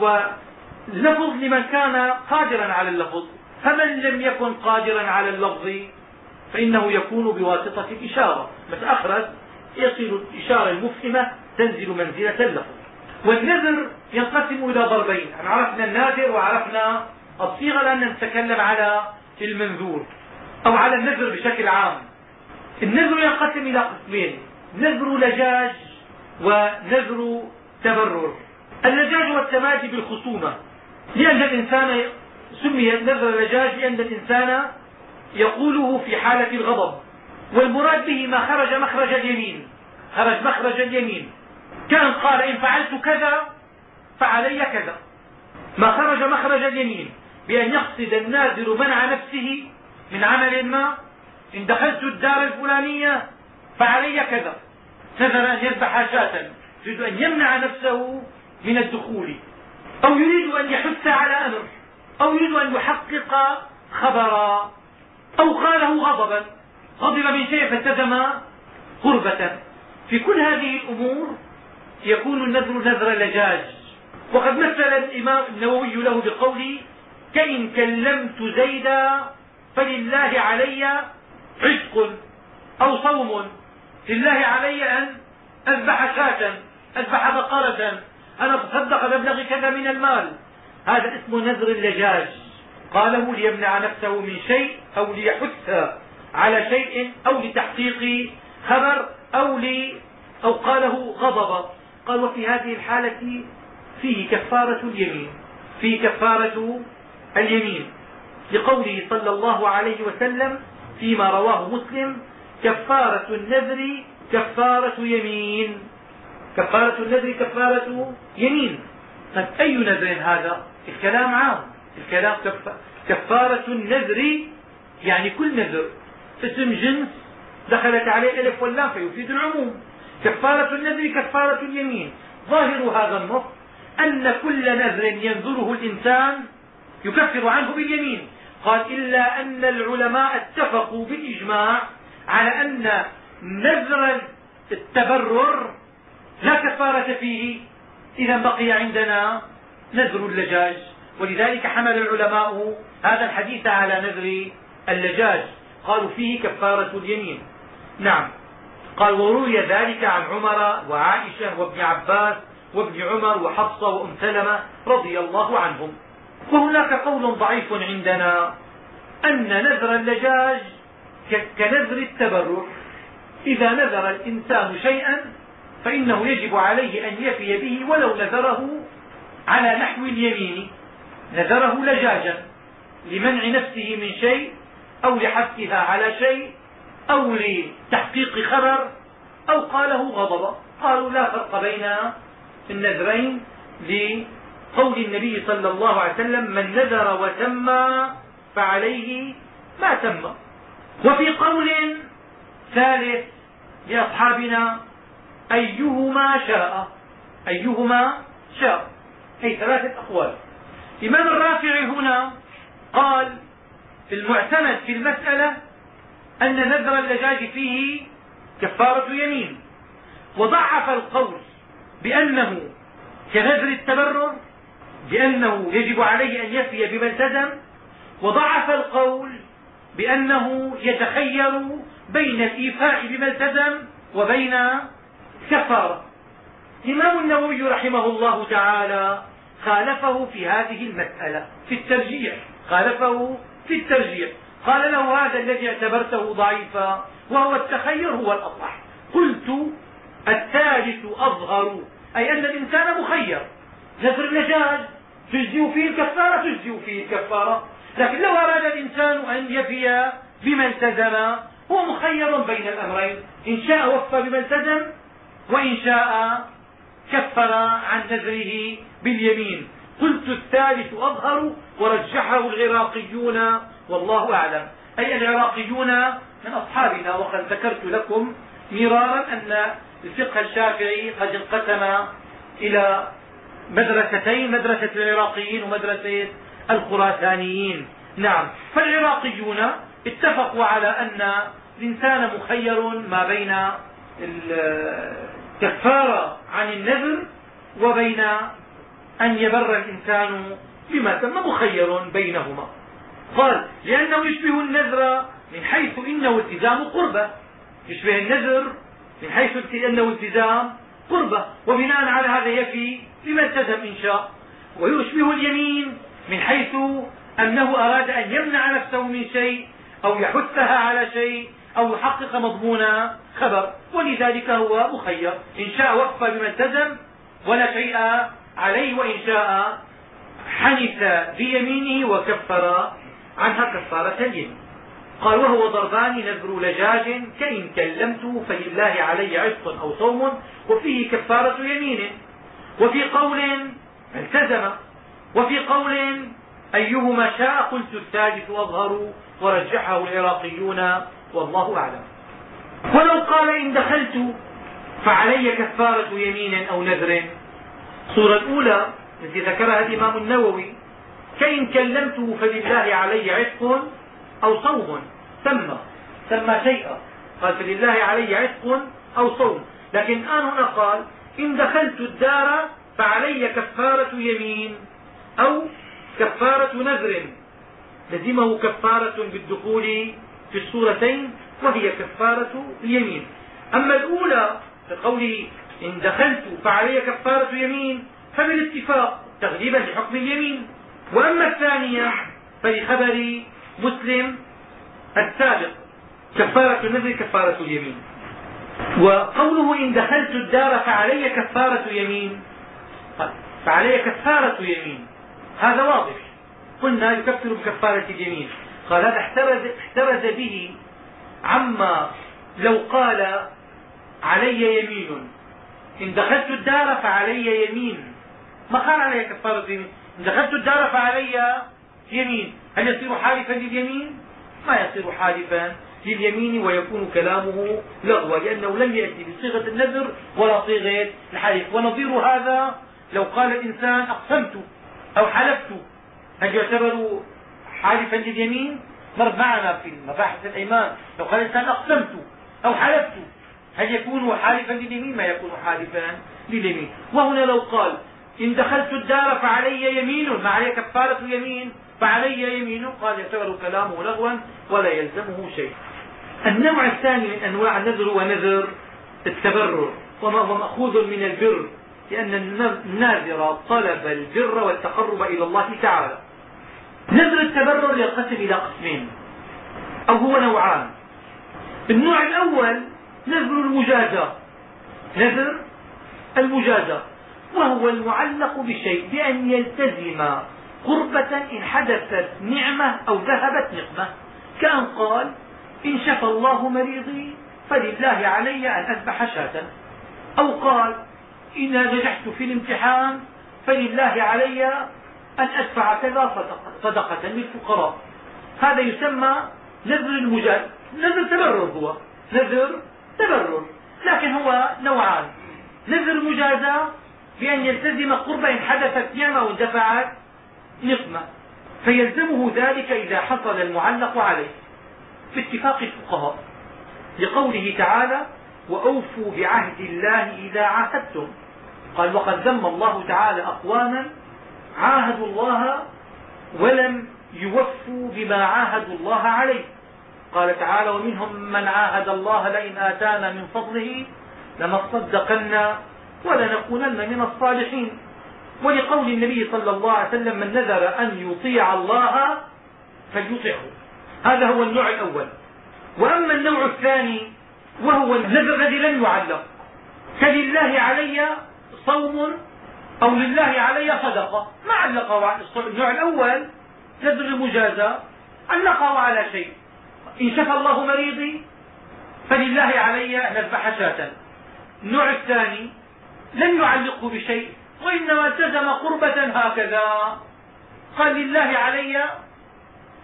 ولفظ لمن كان قادرا على اللفظ. فمن لم يكن قادرا على اللفظ فإنه يكون بواسطة الإشارة بس أخرج يصل الإشارة المفهمة تنزل منزلة اللفظ والنذر ينقسم إلى ضربين. عرفنا الناذر وعرفنا الصيغة لأن نتكلم على المنذور أو على النذر بشكل عام. النذر ينقسم إلى قسمين نذر لجاج ونذر تبرر. اللجاج والتمادي بالخصومة. لأن الإنسان سمي نذر اللجاج لأن الإنسان يقوله في حالة الغضب. والمراد به ما خرج مخرج اليمين. خرج مخرج اليمين. كان قال إن فعلت كذا فعلي كذا. ما خرج مخرج اليمين بأن يقصد الناذر منع نفسه من عمل ما. إن دخلت الدار الفلانية فعلي كذا. نذر أن يذبح شاة يريد أن يمنع نفسه من الدخول. أو يريد أن يحث على أمر. أو يريد أن يحقق خبرا. أو قاله غضبا. غضب من شيء فالتزم قربة في كل هذه الأمور يكون النذر نذر لجاج. وقد مثل الإمام النووي له بقوله كإن كلمت زيدا فلله علي عشق أو صوم. لله علي أن أذبح شاة أذبح بقرة أنا أتصدق مبلغ كذا من المال. هذا اسمه نذر اللجاج قاله ليمنع نفسه من شيء أو ليحث على شيء أو لتحقيق خبر أو, لي أو قاله غضب. قال وفي هذه الحالة فيه كفارة اليمين فيه كفارة اليمين. لقوله صلى الله عليه وسلم فيما رواه مسلم كفارة النذر كفارة يمين. كفارة النذر كفارة يمين. طيب أي نذر هذا؟ الكلام عام. الكلام كفارة النذر يعني كل نذر اسم جنس دخلت عليه ألف واللام فيفيد العموم. كفارة النذر كفارة اليمين. ظاهر هذا النص أن كل نذر ينذره الإنسان يكفر عنه باليمين. قال إلا أن العلماء اتفقوا بالإجماع على أن نذر التبرر لا كفارة فيه. إذا بقي عندنا نذر اللجاج ولذلك حمل العلماء هذا الحديث على نذر اللجاج. قالوا فيه كفارة اليمين. نعم. قال وروي ذلك عن عمر وعائشة وابن عباس وابن عمر وحفصة وأم سلمة رضي الله عنهم. وهناك قول ضعيف عندنا أن نذر اللجاج كنذر التبرع إذا نذر الإنسان شيئا فإنه يجب عليه أن يفي به ولو نذره على نحو اليمين. نذره لجاجا لمنع نفسه من شيء أو لحثها على شيء أو لتحقيق خبر أو قاله غضبا قالوا لا فرق بين النذرين لقول النبي صلى الله عليه وسلم من نذر وتم فعليه ما تم. وفي قول ثالث لأصحابنا أيهما شاء؟ أيهما شاء. أي ثلاثة أقوال. الإمام الرافعي هنا قال المعتمد في المسألة أن نذر اللجاج فيه كفارة يمين. وضعف القول بأنه كنذر التبرر بأنه يجب عليه أن يفي بما التزم وضعف القول بأنه يتخير بين الإيفاء بما التزم وبين كفارة. الإمام النووي رحمه الله تعالى خالفه في هذه المسألة في الترجيح خالفه في الترجيح. قال له هذا الذي اعتبرته ضعيفا وهو التخير هو الأصح. قلت الثالث أظهر أي أن الإنسان مخير. نذر النجاج تجزئ فيه الكفارة تجزئ فيه الكفارة. لكن لو أراد الإنسان أن يفي بما التزم هو مخير بين الأمرين. إن شاء وفى بما التزم وإن شاء كفر عن نذره باليمين. قلت الثالث أظهر ورجحه العراقيون والله أعلم. أي العراقيون من أصحابنا وقد ذكرت لكم مرارا أن الفقه الشافعي قد انقسم إلى مدرستين مدرسة العراقيين ومدرسة الخراسانيين. نعم. فالعراقيون اتفقوا على أن الإنسان مخير ما بين الكفارة عن النذر وبين أن يبر الإنسان بما تم مخير بينهما. قال لأنه يشبه النذر من حيث إنه التزام قربة. يشبه النذر من حيث أنه التزام قربة. وبناء على هذا يفي بما التزم إن شاء. ويشبه اليمين من حيث أنه أراد أن يمنع نفسه من شيء أو يحثها على شيء أو يحقق مضمون خبر. ولذلك هو مخير. إن شاء وفى بما التزم ولا شيء عليه. وإن شاء حنث بيمينه وكفر عنها كفارة اليمين قال وهو ضربان نذر لجاج كإن كلمت فلله علي عتق أو صوم وفيه كفارة يمين. وفي قول التزم. وفي قول أيهما شاء قلت الثالث أظهر ورجحه العراقيون والله أعلم. ولو قال إن دخلت فعلي كفارة يمين أو نذر. الصورة الأولى التي ذكرها الإمام النووي كإن كلمته فلله علي عتق أو صوم. سمى سمى شيئا قال فلله علي عتق أو صوم. لكن الآن هنا قال إن دخلت الدار فعلي كفارة يمين أو كفارة نذر. لزمه كفارة بالدخول في الصورتين وهي كفارة اليمين. أما الأولى بقوله إن دخلت فعلي كفارة يمين فبالاتفاق تغليبا لحكم اليمين. وأما الثانية فلخبر مسلم السابق كفارة النذر كفارة اليمين. وقوله إن دخلت الدار فعلي كفارة يمين. فعلي كفارة يمين. هذا واضح. قلنا يكفر بكفارة اليمين. قال هذا احترز, احترز به عما لو قال علي يمين. إن دخلت الدار فعلي يمين. ما قال علي كفارة يمين؟ دخلت الدار فعلي يمين. هل يصير حالفا لليمين؟ ما يصير حالفا لليمين ويكون كلامه لغوا لأنه لم يأتي بصيغة النذر ولا صيغة الحلف ونظير هذا لو قال الإنسان أقسمت أو حلفت هل يعتبر حالفا لليمين؟ مر معنا في مباحث الأيمان. لو قال الإنسان أقسمت أو حلفت هل يكون حالفا لليمين؟ ما يكون حالفا لليمين. وهنا لو قال إن دخلت الدار فعلي يمين ما علي كفارة يمين فعلي يمين. قال يعتبر كلامه لغوا ولا يلزمه شيء. النوع الثاني من أنواع النذر هو نذر التبرر وما هو مأخوذ من البر لأن الناذر طلب البر والتقرب إلى الله تعالى. نذر التبرر ينقسم إلى قسمين أو هو نوعان. النوع الأول نذر المجازة نذر المجازة وهو المعلق بشيء بأن يلتزم قربة إن حدثت نعمة أو ذهبت نقمة. كأن قال إن شفى الله مريضي فلله علي أن أذبح شاة. أو قال إذا نجحت في الامتحان فلله علي أن أدفع كذا صدقة للفقراء. هذا يسمى نذر المجاد نذر تبرر هو. نذر تبرر. لكن هو نوعان. نذر المجازاة بأن يلتزم قربة إن حدثت نعمة واندفعت نقمة فيلزمه ذلك إذا حصل المعلق عليه. باتفاق الفقهاء لقوله تعالى وأوفوا بعهد الله إذا عاهدتم قال وقد ذم الله تعالى أقواما عاهدوا الله ولم يوفوا بما عاهدوا الله عليه قال تعالى ومنهم من عاهد الله لئن آتانا من فضله لنصدقن ولنكونن من الصالحين. ولقول النبي صلى الله عليه وسلم من نذر أن يطيع الله فليطعه. هذا هو النوع الأول. وأما النوع الثاني وهو النذر الذي لم يعلق. كلله علي صوم أو لله علي صدقة. ما علقه النوع الأول نذر المجازاة علقه على شيء. إن شفى الله مريضي فلله علي أن أذبح شاة. النوع الثاني لم يعلقه بشيء وإنما التزم قربة هكذا. قال لله علي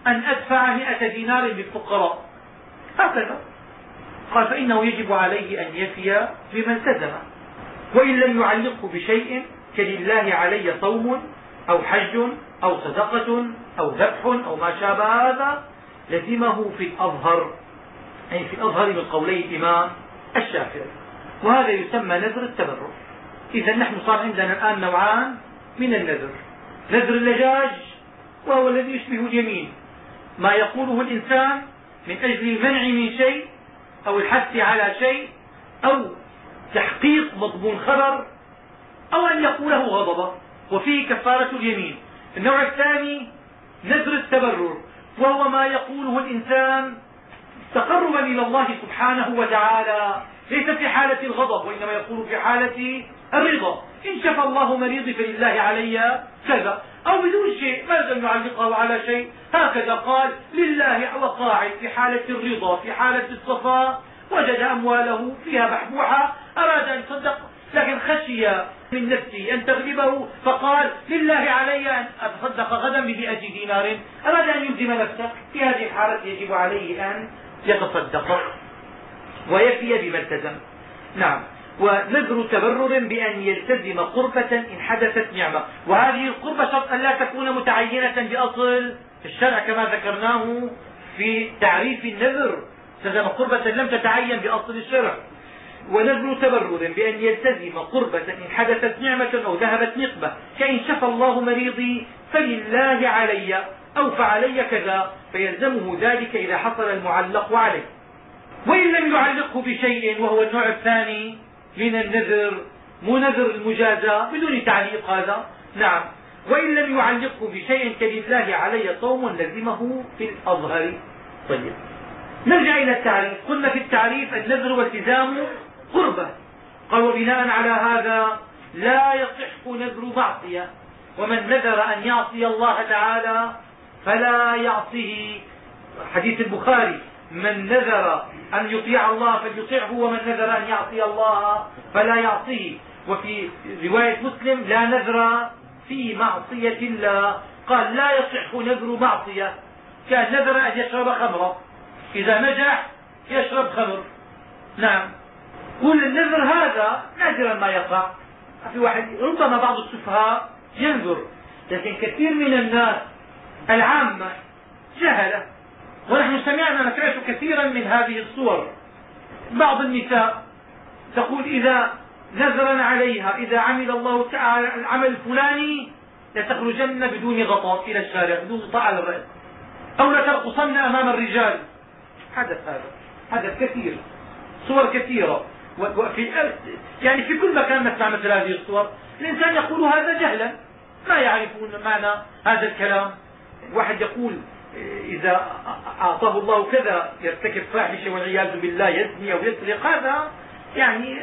أن أدفع مئة دينار للفقراء. هكذا. قال فإنه يجب عليه أن يفي بما التزم. وإن لم يعلقه بشيء كلله علي صوم أو حج أو صدقة أو ذبح أو ما شابه هذا لزمه في الأظهر أي في الأظهر من قولي الإمام الشافعي. وهذا يسمى نذر التبرع إذا نحن صار عندنا الآن نوعان من النذر. نذر اللجاج وهو الذي يشبه اليمين. ما يقوله الإنسان من أجل المنع من شيء أو الحث على شيء أو تحقيق مضمون خبر أو أن يقوله غضبا وفيه كفارة اليمين. النوع الثاني نذر التبرر. وهو ما يقوله الإنسان تقربا إلى الله سبحانه وتعالى. ليس في حالة الغضب وإنما يقول في حالة الرضا إن شفى الله مريضي فلله علي كذا. أو بدون شيء ما لم يعلقه على شيء. هكذا قال لله وقاعد في حالة الرضا في حالة الصفاء وجد أمواله فيها بحبوحة أراد أن يصدق لكن خشي من نفسه أن تغلبه. فقال لله علي أن أتصدق غدا بمئة دينار أراد أن يلزم نفسه. في هذه الحالة يجب عليه أن يتصدق. ويفي بما التزم. نعم. ونذر تبرر بأن يلتزم قربة إن حدثت نعمة. وهذه القربة شرط أن لا تكون متعينة بأصل الشرع كما ذكرناه في تعريف النذر. التزم قربة لم تتعين بأصل الشرع. ونذر تبرر بأن يلتزم قربة إن حدثت نعمة أو ذهبت نقبة. كإن شفى الله مريضي فلله علي أو فعلي كذا فيلزمه ذلك إذا حصل المعلق عليه. وإن لم يعلقه بشيء وهو النوع الثاني من النذر مو نذر المجازاة بدون تعليق هذا. نعم. وإن لم يعلقه بشيء كلله علي صوم لزمه في الأظهر. طيب. نرجع إلى التعريف. قلنا في التعريف النذر والتزام قربة. قال وبناء على هذا لا يصح نذر معصية. ومن نذر أن يعصي الله تعالى فلا يعصيه. حديث البخاري. من نذر أن يطيع الله فليطيعه ومن نذر أن يعصي الله فلا يعصيه. وفي رواية مسلم لا نذر في معصية الله. قال لا يصح نذر معصية. كان نذر أن يشرب خمرا. إذا نجح يشرب خمر. نعم. كل النذر هذا نادرا ما يقع. في واحد ربما بعض السفهاء ينذر لكن كثير من الناس العامة جهلة. ونحن سمعنا نسمعت كثيرا من هذه الصور. بعض النساء تقول إذا نذرا عليها إذا عمل الله تعالى العمل الفلاني لتخرجن بدون غطاء إلى الشارع بدون غطاء على الرأس. أو لترقصن أمام الرجال. حدث هذا. حدث كثير. صور كثيرة. وفي يعني في كل مكان نسمع مثل هذه الصور. الإنسان يقول هذا جهلا. ما يعرفون معنى هذا الكلام. واحد يقول إذا أعطاه الله كذا يرتكب فاحشة والعياذ بالله يزني أو يسرق هذا يعني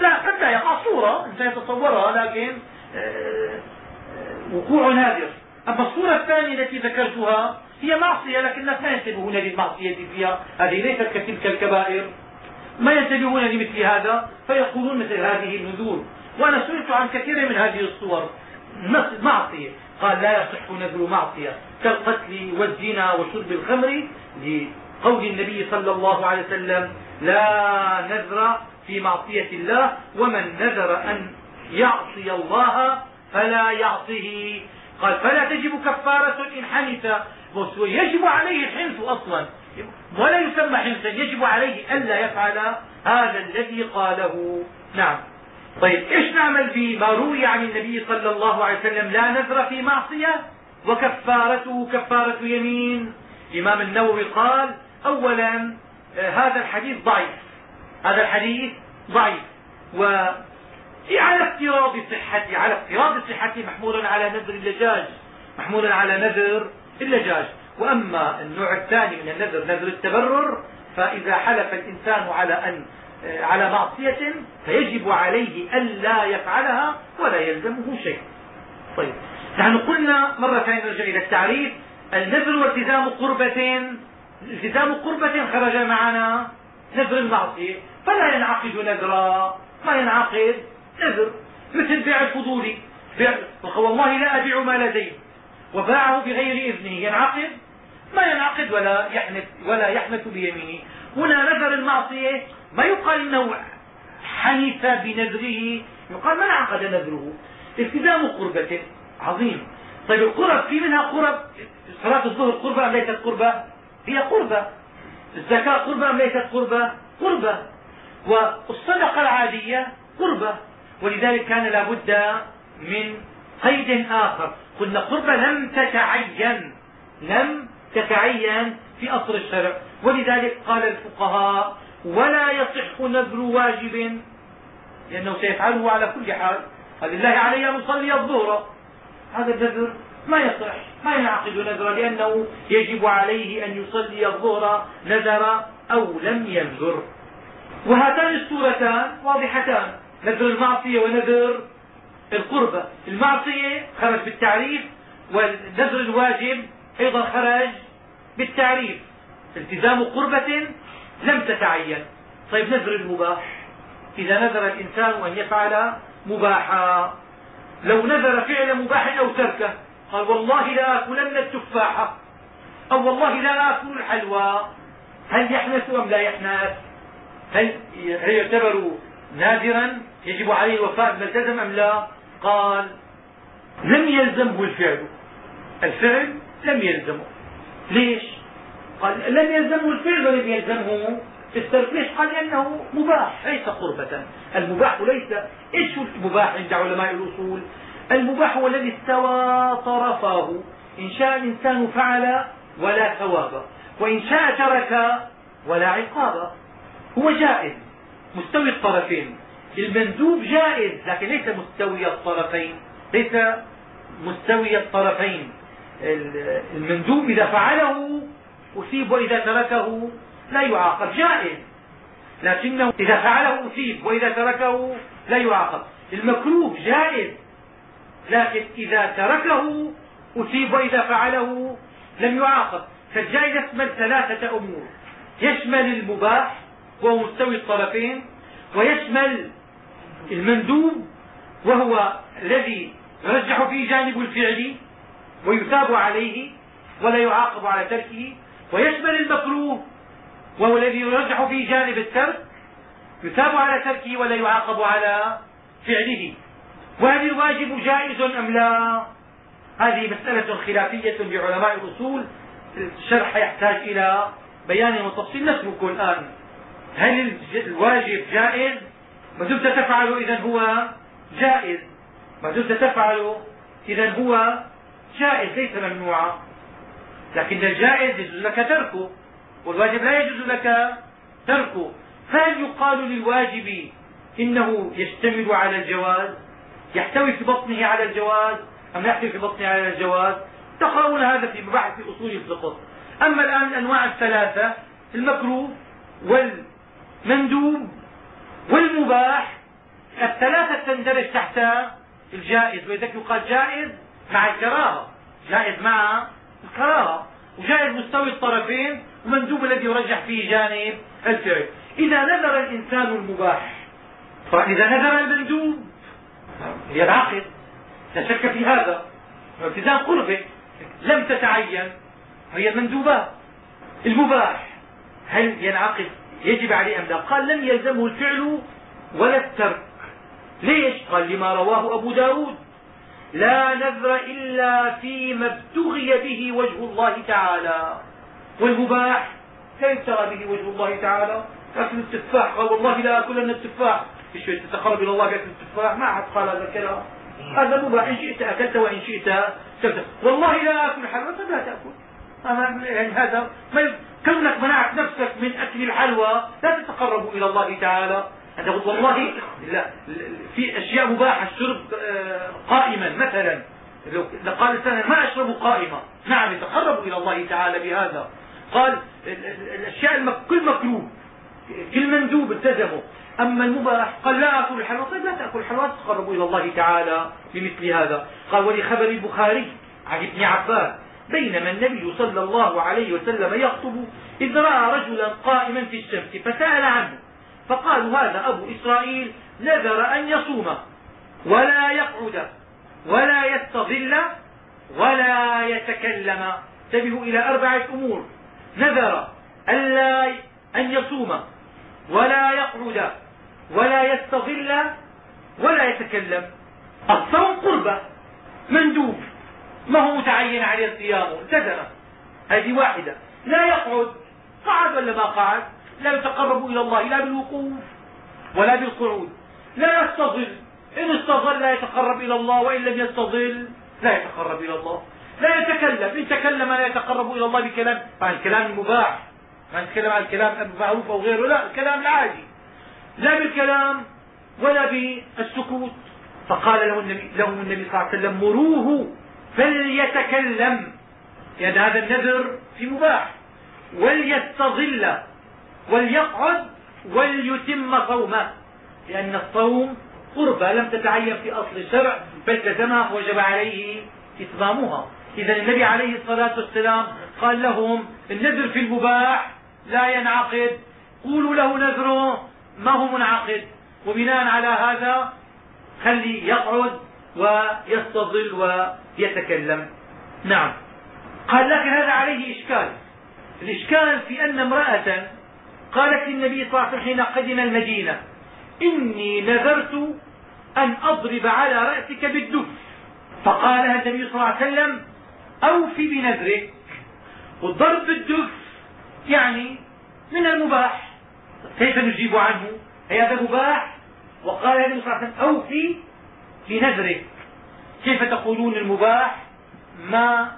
لا قد لا يقع صورة إنسان يتصورها لكن آه، وقوع نادر. أما الصورة الثانية التي ذكرتها هي معصية لكن الناس ما ينتبهون للمعصية فيها. هذه ليست كتلك الكبائر. ما ينتبهون لمثل هذا فيقولون مثل هذه النذور وأنا سئلت عن كثير من هذه الصور. معصية؟ قال لا يصح نذر معصية كالقتل والزنا وشرب الخمر لقول النبي صلى الله عليه وسلم لا نذر في معصية الله ومن نذر أن يعصي الله فلا يعصه قال فلا تجب كفارة إن حنث. يجب عليه الحنث أصلا. ولا يسمى حنثا يجب عليه ألا يفعل هذا الذي قاله. نعم. طيب إيش نعمل بما روي عن النبي صلى الله عليه وسلم؟ لا نذر في معصية. وكفارته كفارة يمين. الإمام النووي قال أولا آه، هذا الحديث ضعيف. هذا الحديث ضعيف. و على افتراض صحته على افتراض صحته محمول على نذر اللجاج. محمول على نذر اللجاج. وأما النوع الثاني من النذر نذر التبرر فإذا حلف الإنسان على أن على معصية فيجب عليه ألا يفعلها ولا يلزمه شيء. طيب. نحن قلنا مرة ثانية نرجع إلى التعريف. النذر والتزام قربة التزام قربة خرج معنا. نذر المعصية. فلا ينعقد نذرا. ما ينعقد؟ نذر. مثل بيع الفضولي بيع والله لا أبيع ما لدي. وباعه بغير إذنه. ينعقد؟ ما ينعقد ولا يحنث ولا يحنث بيمينه. هنا نذر المعصية. ما يقال إنه حنث بنذره يقال ما انعقد نذره. التزام قربة عظيم. طيب القرب في منها قرب؟ صلاة الظهر قربة أم ليست قربة؟ هي قربة. الزكاة قربة أم ليست قربة؟ قربة. والصدقة العادية قربة. ولذلك كان لابد من قيد آخر. قلنا قربة لم تتعين لم تتعين في أصل الشرع. ولذلك قال الفقهاء ولا يصح نذر واجب لأنه سيفعله على كل حال. قال لله علي أن أصلي الظهر. هذا النذر ما يصح ما ينعقد نذرا لأنه يجب عليه أن يصلي الظهر نذر أو لم ينذر. وهاتان السورتان واضحتان نذر المعصية ونذر القربة المعصية خرج بالتعريف والنذر الواجب أيضا خرج بالتعريف. التزام قربة لم تتعين. طيب نذر المباح. إذا نذر الإنسان أن يفعل مباحا. لو نذر فعل مباح أو تركه قال والله لا آكلن التفاحة أو والله لا آكل الحلوى. هل يحنث أم لا يحنث؟ هل يعتبر نادرا يجب عليه الوفاء بما التزم أم لا؟ قال لم يلزمه الفعل. الفعل لم يلزمه. ليش؟ قال لم يلزمه الفعل ولم يلزمه الترك ليش قال لأنه مباح ليس قربة. المباح ليس إيش المباح؟ عند علماء الأصول المباح هو الذي استوى طرفاه إن شاء الإنسان فعل ولا ثواب وإن شاء ترك ولا عقاب. هو جائز مستوي الطرفين. المندوب جائز لكن ليس مستوي الطرفين ليس مستوي الطرفين. المندوب إذا فعله أثيب وإذا تركه لا يعاقب. جائز. لكنه إذا فعله أثيب وإذا تركه لا يعاقب. المكروه جائز. لكن إذا تركه أثيب وإذا فعله لم يعاقب. فالجائز يشمل ثلاثة أمور. يشمل المباح وهو مستوي الطرفين ويشمل المندوب وهو الذي يرجح فيه جانب الفعل ويثاب عليه ولا يعاقب على تركه. ويشمل المكروه وهو الذي يرجح فيه جانب الترك يثاب على تركه ولا يعاقب على فعله. وهل الواجب جائز أم لا؟ هذه مسألة خلافية بعلماء الأصول. الشرح يحتاج إلى بيان وتفصيل. نتركه الآن. هل الواجب جائز؟ ما دمت تفعل إذا هو جائز. ما دمت تفعل إذا هو جائز ليس ممنوعا. لكن الجائز يجوز لك تركه والواجب لا يجوز لك تركه. فهل يقال للواجب إنه يشتمل على الجواز؟ يحتوي في بطنه على الجواز أم يحتوي في بطنه على الجواز؟ تقرؤون هذا في مباحث أصول الفقه. أما الآن الأنواع الثلاثة المكروه والمندوب والمباح الثلاثة تندرج تحت الجائز ولذلك يقال جائز مع الكراهة جائز مع الكراهة وجائز مستوي الطرفين ومندوب الذي يرجح فيه جانب الفعل. إذا نذر الإنسان المباح فإذا نذر المندوب ينعقد لا شك في هذا. التزام قربه لم تتعين هي المندوبات. المباح هل ينعقد يجب عليه أم لا؟ قال لم يلزمه الفعل ولا الترك. ليش؟ قال لما رواه أبو ب داود. لا نذر إلا فيما ابتغي به وجه الله تعالى. والمباح لا يبتغى به وجه الله تعالى؟ اكل التفاح قال والله لا اكلن التفاح في شيء تتقرب إلى الله باكل التفاح ما حد قال هذا الكلام. هذا مباح إن شئت أكلت وإن شئت تبت والله لا أكل حلوى لا تأكل. يعني هذا ما كونك منعت نفسك من أكل الحلوى لا تتقرب إلى الله تعالى. أن تقول والله لا في أشياء مباحة الشرب آه، قائما مثلا. قال الإنسان ما أشرب قائمة. نعم يتقرب إلى الله تعالى بهذا. قال الأشياء كل مكروه كل مندوب التزمه. أما المباح قال لا أكل الحلوى. طيب لا تأكل الحلوى تتقرب إلى الله تعالى بمثل هذا. قال ولخبر البخاري عن ابن عباس بينما النبي صلى الله عليه وسلم يخطب إذ رأى رجلا قائما في الشمس فسأل عنه. فقالوا هذا أبو إسرائيل نذر أن يصوم. ولا يقعد ولا يستظل ولا يتكلم. انتبهوا إلى أربعة أمور. نذر ألا أن يصوم. ولا يقعد ولا يستظل ولا يتكلم. الصوم قربة مندوب. ما هو متعين عليه صيامه التزم هذه واحدة. لا يقعد. قعد ولا ما قعد؟ لا يتقرب إلى الله لا بالوقوف ولا بالقعود. لا يستظل إن استظل لا يتقرب إلى الله وإن لم يستظل لا يتقرب إلى الله. لا يتكلم. إن تكلم لا يتقرب إلى الله بكلام. عن الكلام المباح ما نتكلم عن الكلام المعروف أو غيره لا الكلام العادي لا بالكلام ولا بالسكوت. فقال له النبي, له النبي صلى الله عليه وسلم مروه فليتكلم. يعني هذا النذر في مباح. وليستظل. وليقعد وليتم صومه. لأن الصوم قربة لم تتعين في أصل الشرع بل تزمها فوجب عليه إتمامها. إذا النبي عليه الصلاة والسلام قال لهم النذر في المباح لا ينعقد. قولوا له نذره ما هو منعقد. وبناء على هذا خلي يقعد ويستظل ويتكلم. نعم. قال لكن هذا عليه إشكال. الإشكال في أن امرأة قالت للنبي صلى الله عليه وسلم حين قدم المدينة إني نذرت أن أضرب على رأسك بالدف. فقال النبي صلى الله عليه وسلم أوفي بنذرك. والضرب بالدف يعني من المباح. كيف نجيب عنه؟ هذا مباح. وقال النبي صلى الله عليه وسلم أوفي بنذرك. كيف تقولون المباح؟ ما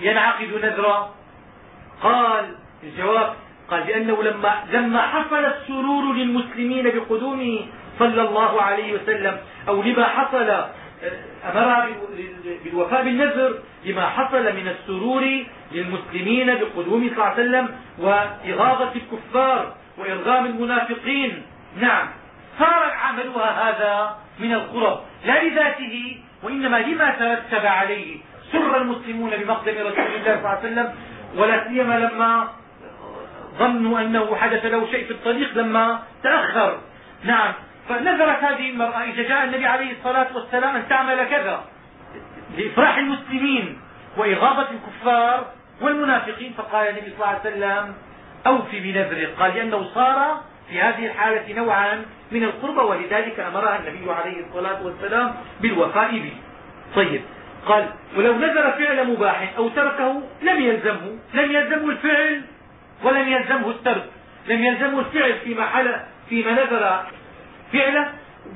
ينعقد نذرا؟ قال الجواب قال لأنه لما, لما حصل السرور للمسلمين بقدومه صلى الله عليه وسلم أو لما حصل أمرها بالوفاء بالنذر لما حصل من السرور للمسلمين بقدومه صلى الله عليه وسلم وإغاظة الكفار وإرغام المنافقين. نعم صار عملها هذا من القرب لا لذاته وإنما لما ترتب عليه سر المسلمون بمقدم رسول الله صلى الله عليه وسلم ولا سيما لما ظنوا أنه حدث له شيء في الطريق لما تأخر. نعم. فنذرت هذه المرأة إذا جاء النبي عليه الصلاة والسلام أن تعمل كذا لإفراح المسلمين وإغاظة الكفار والمنافقين. فقال النبي صلى الله عليه وسلم أوفي بنذرك قال لأنه صار في هذه الحالة نوعا من القربة ولذلك أمرها النبي عليه الصلاة والسلام بالوفاء به. طيب. قال ولو نذر فعل مباح أو تركه لم يلزمه لم يلزمه الفعل ولم يلزمه الترك لم يلزمه الفعل فيما حل فيما نذر فعله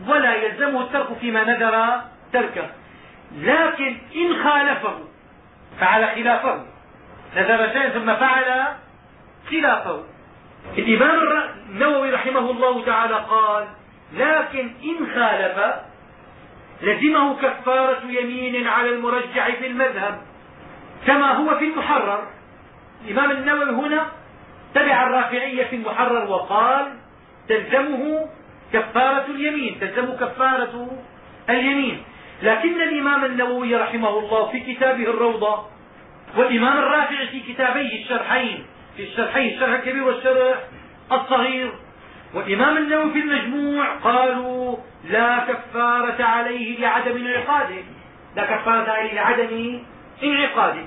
ولا يلزمه الترك فيما نذر تركه. لكن إن خالفه فعل خلافه. نذر شيئا ثم فعل خلافه. الإمام النووي رحمه الله تعالى قال لكن إن خالف لزمه كفارة يمين على المرجع في المذهب كما هو في المحرر. الإمام النووي هنا تبع الرافعية في المحرر وقال تلزمه كفارة اليمين تلزم كفارة اليمين. لكن الإمام النووي رحمه الله في كتابه الروضة والإمام الرافعي في كتابيه الشرحين في الشرحين الشرح الكبير والشرح الصغير والإمام النووي في المجموع قالوا لا كفارة عليه لعدم انعقاده لا كفارة عليه لعدم انعقاده.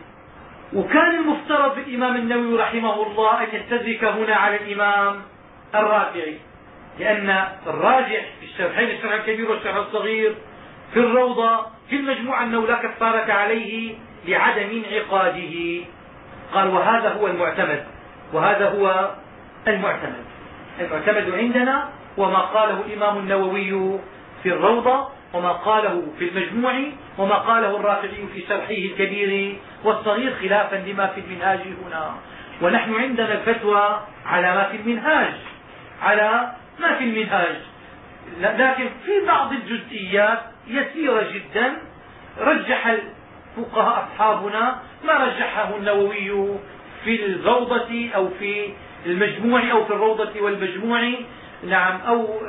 وكان المفترض بالإمام النووي رحمه الله أن يستدرك هنا على الإمام الرافعي لأن الراجح في الشرحين الشرح الكبير والشرح الصغير في الروضة في المجموعة أنه لا كفارة عليه لعدم انعقاده. قال وهذا هو المعتمد وهذا هو المعتمد. المعتمد عندنا وما قاله الإمام النووي في الروضة وما قاله في المجموع وما قاله الرافعي في شرحه الكبير والصغير خلافا لما في المنهاج هنا. ونحن عندنا الفتوى على ما في المنهاج على ما في المنهاج. لكن في بعض الجزئيات يسيرة جدا. رجح الفقهاء أصحابنا ما رجحه النووي في الروضة أو في المجموع أو في الروضة والمجموع. نعم أو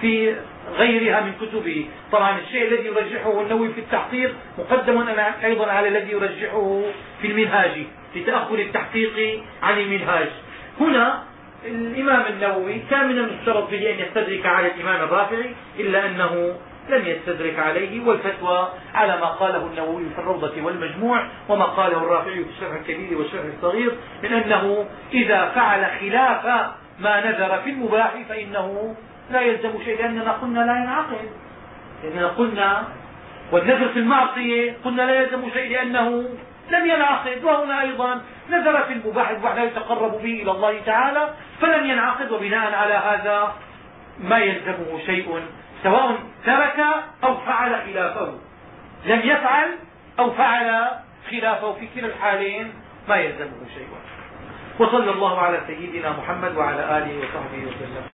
في غيرها من كتبه. طبعا الشيء الذي يرجحه النووي في التحقيق مقدم أيضا على الذي يرجحه في المنهاج لتأخر التحقيق عن المنهاج. هنا الإمام النووي كان من المفترض به أن يستدرك على الإمام الرافعي إلا أنه لم يستدرك عليه والفتوى على ما قاله النووي في الروضة والمجموع وما قاله الرافعي في الشرح الكبير والشرح الصغير من أنه إذا فعل خلاف ما نذر في المباح فإنه لا يلزم شيء لأننا قلنا لا ينعقد. لأننا قلنا والنذر في المعصية قلنا لا يلزم شيء لأنه لم ينعقد وهنا أيضا نذر في المباح المباح لا يتقرب به إلى الله تعالى فلم ينعقد وبناء على هذا ما يلزمه شيء سواء ترك أو فعل خلافه. لم يفعل أو فعل خلافه في كلا الحالين ما يلزمه شيء. وصلى الله على سيدنا محمد وعلى آله وصحبه وسلم.